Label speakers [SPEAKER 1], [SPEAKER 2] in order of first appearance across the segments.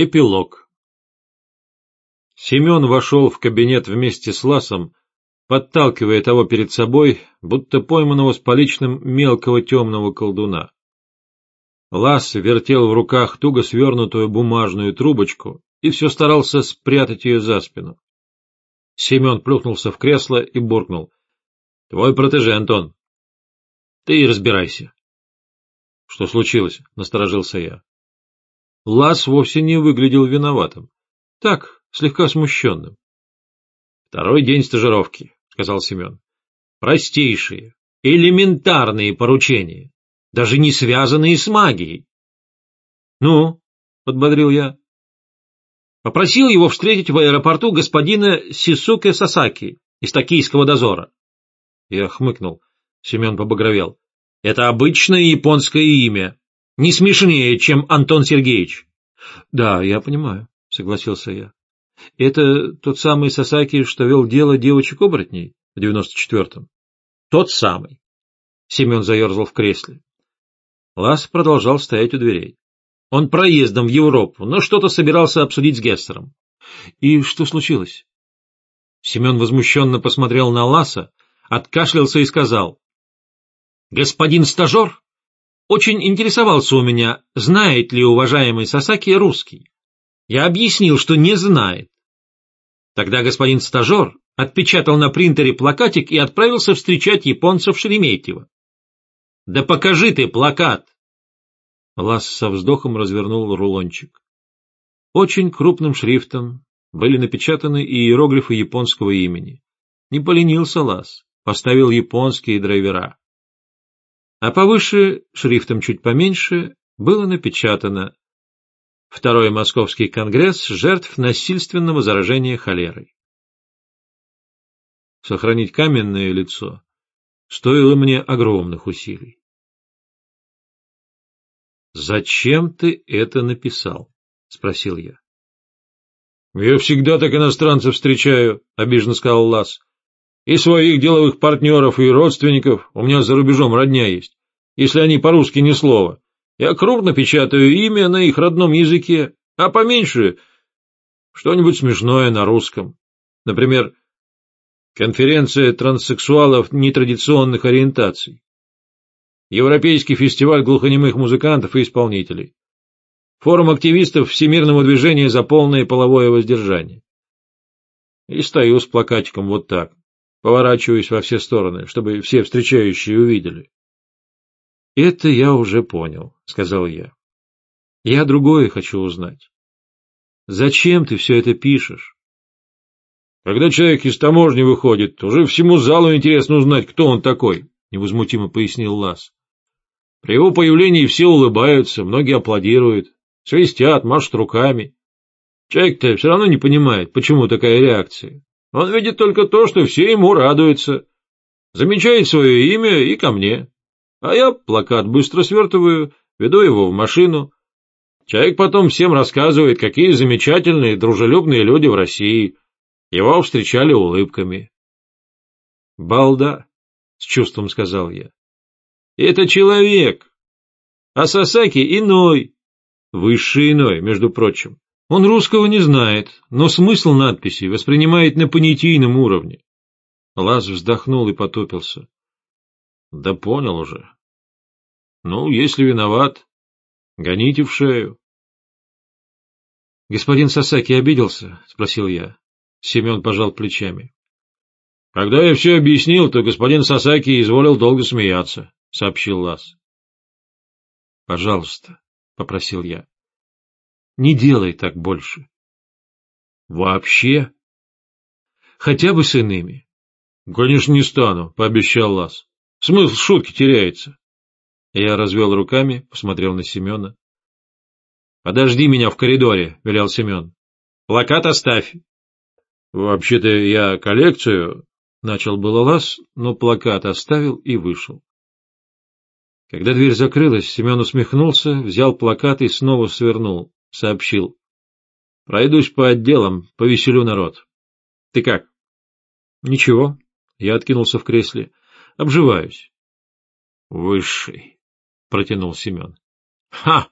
[SPEAKER 1] Эпилог Семен вошел в кабинет вместе с Ласом, подталкивая того перед собой, будто пойманного с поличным мелкого темного колдуна. Лас вертел в руках туго свернутую бумажную трубочку и все старался спрятать ее за спину. Семен плюхнулся в кресло и буркнул. — Твой протеже, Антон. — Ты и разбирайся. — Что случилось? — насторожился я. Лас вовсе не выглядел виноватым. Так, слегка смущенным. — Второй день стажировки, — сказал Семен. — Простейшие, элементарные поручения, даже не связанные с магией. — Ну, — подбодрил я. Попросил его встретить в аэропорту господина Сисуке Сасаки из токийского дозора. Я хмыкнул. Семен побагровел. — Это обычное японское имя, не смешнее, чем Антон Сергеевич. — Да, я понимаю, — согласился я. — Это тот самый Сасаки, что вел дело девочек-оборотней в девяносто четвертом? — Тот самый. Семен заерзал в кресле. Лас продолжал стоять у дверей. Он проездом в Европу, но что-то собирался обсудить с Гессером. — И что случилось? Семен возмущенно посмотрел на Ласа, откашлялся и сказал. — Господин стажер очень интересовался у меня, знает ли уважаемый Сасаки русский. Я объяснил, что не знает. Тогда господин стажер отпечатал на принтере плакатик и отправился встречать японцев Шереметьево. «Да покажи ты плакат!» Лас со вздохом развернул рулончик. Очень крупным шрифтом были напечатаны иероглифы японского имени. Не поленился Лас, поставил японские драйвера а повыше, шрифтом чуть поменьше, было напечатано «Второй Московский конгресс жертв насильственного заражения холерой». Сохранить каменное лицо стоило мне огромных усилий. «Зачем ты это написал?» — спросил я. «Я всегда так иностранцев встречаю», — обиженно сказал Лас. И своих деловых партнеров, и родственников, у меня за рубежом родня есть, если они по-русски ни слова. Я крупно печатаю имя на их родном языке, а поменьше что-нибудь смешное на русском. Например, конференция транссексуалов нетрадиционных ориентаций, Европейский фестиваль глухонемых музыкантов и исполнителей, форум активистов Всемирного движения за полное половое воздержание. И стою с плакатиком вот так поворачиваясь во все стороны, чтобы все встречающие увидели. — Это я уже понял, — сказал я. — Я другое хочу узнать. Зачем ты все это пишешь? Когда человек из таможни выходит, уже всему залу интересно узнать, кто он такой, — невозмутимо пояснил Лас. При его появлении все улыбаются, многие аплодируют, свистят, машут руками. Человек-то все равно не понимает, почему такая реакция. Он видит только то, что все ему радуются. Замечает свое имя и ко мне. А я плакат быстро свертываю, веду его в машину. Человек потом всем рассказывает, какие замечательные, дружелюбные люди в России. Его встречали улыбками. «Балда», — с чувством сказал я. «Это человек, а Сасаки иной, высший иной, между прочим. Он русского не знает, но смысл надписи воспринимает на понятийном уровне. Лаз вздохнул и потопился. — Да понял уже. — Ну, если виноват, гоните в шею. — Господин Сасаки обиделся? — спросил я. Семен пожал плечами. — Когда я все объяснил, то господин Сасаки изволил долго смеяться, — сообщил Лаз. — Пожалуйста, — попросил я. Не делай так больше. Вообще? Хотя бы с иными. Конечно, не стану, пообещал Лас. Смысл шутки теряется. Я развел руками, посмотрел на Семена. Подожди меня в коридоре, велел Семен. Плакат оставь. Вообще-то я коллекцию, начал было Лас, но плакат оставил и вышел. Когда дверь закрылась, Семен усмехнулся, взял плакат и снова свернул сообщил. — Пройдусь по отделам, повеселю народ. — Ты как? — Ничего. Я откинулся в кресле. — Обживаюсь. — Высший, — протянул Семен. — Ха!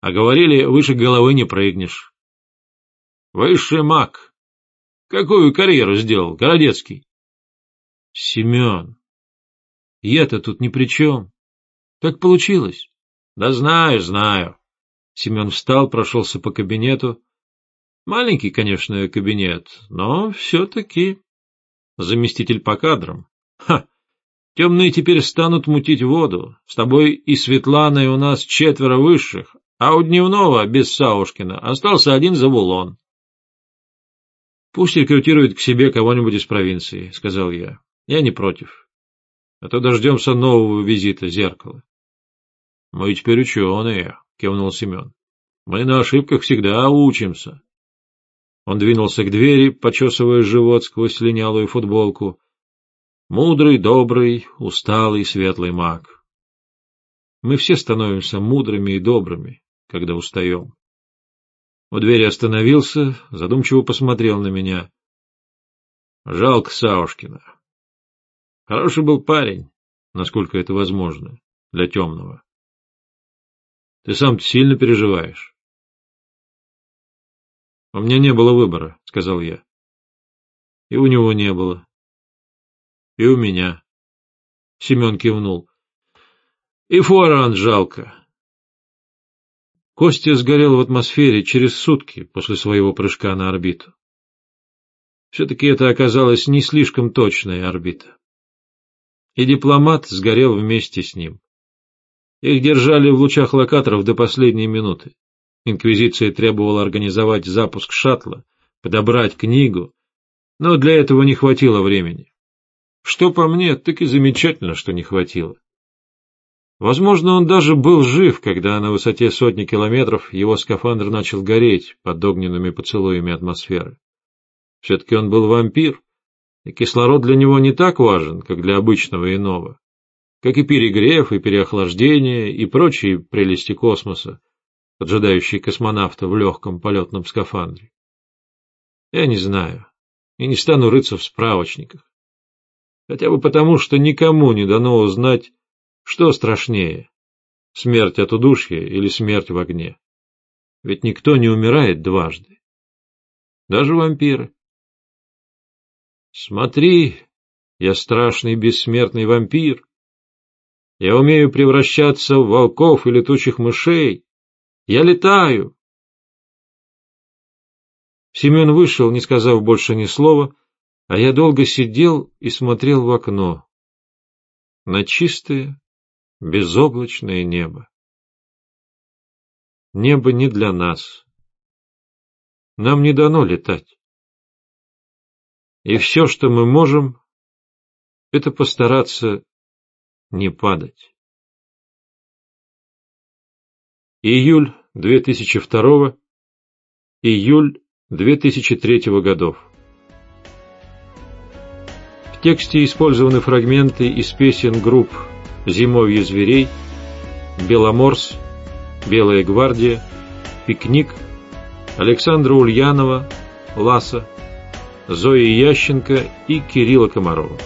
[SPEAKER 1] А говорили, выше головы не прыгнешь. Высший маг. Какую карьеру сделал Городецкий? Семен. Я-то тут ни при чем. Так получилось. Да знаю, знаю. Семен встал, прошелся по кабинету. Маленький, конечно, кабинет, но все-таки заместитель по кадрам. Ха! Темные теперь станут мутить воду. С тобой и Светланой у нас четверо высших, а у Дневного, без Саушкина, остался один завулон. — Пусть рекрутирует к себе кого-нибудь из провинции, — сказал я. — Я не против. А то дождемся нового визита зеркала. — Мы теперь ученые, — кивнул Семен. — Мы на ошибках всегда учимся. Он двинулся к двери, почесывая живот сквозь линялую футболку. Мудрый, добрый, усталый, светлый маг. Мы все становимся мудрыми и добрыми, когда устаем. У двери остановился, задумчиво посмотрел на меня. Жалко Саушкина. Хороший был парень, насколько это возможно, для темного. Ты сам сильно переживаешь. У меня не было выбора, сказал я. И у него не было. И у меня. Семен кивнул. И фуаран жалко. Костя сгорел в атмосфере через сутки после своего прыжка на орбиту. Все-таки это оказалась не слишком точная орбита. И дипломат сгорел вместе с ним. Их держали в лучах локаторов до последней минуты. Инквизиция требовала организовать запуск шаттла, подобрать книгу, но для этого не хватило времени. Что по мне, так и замечательно, что не хватило. Возможно, он даже был жив, когда на высоте сотни километров его скафандр начал гореть под огненными поцелуями атмосферы. Все-таки он был вампир, и кислород для него не так важен, как для обычного иного, как и перегрев, и переохлаждение, и прочие прелести космоса, поджидающие космонавта в легком полетном скафандре. Я не знаю, и не стану рыться в справочниках. Хотя бы потому, что никому не дано узнать, что страшнее — смерть от удушья или смерть в огне. Ведь никто не умирает дважды. Даже вампиры. Смотри, я страшный бессмертный вампир. Я умею превращаться в волков и летучих мышей. Я летаю. Семен вышел, не сказав больше ни слова, а я долго сидел и смотрел в окно на чистое, безоблачное небо. Небо не для нас. Нам не дано летать. И все, что мы можем, это постараться не падать. Июль 2002, июль 2003 годов тексте использованы фрагменты из песен групп «Зимовье зверей», «Беломорс», «Белая гвардия», «Пикник», Александра Ульянова, «Ласа», Зои Ященко и Кирилла Комарова.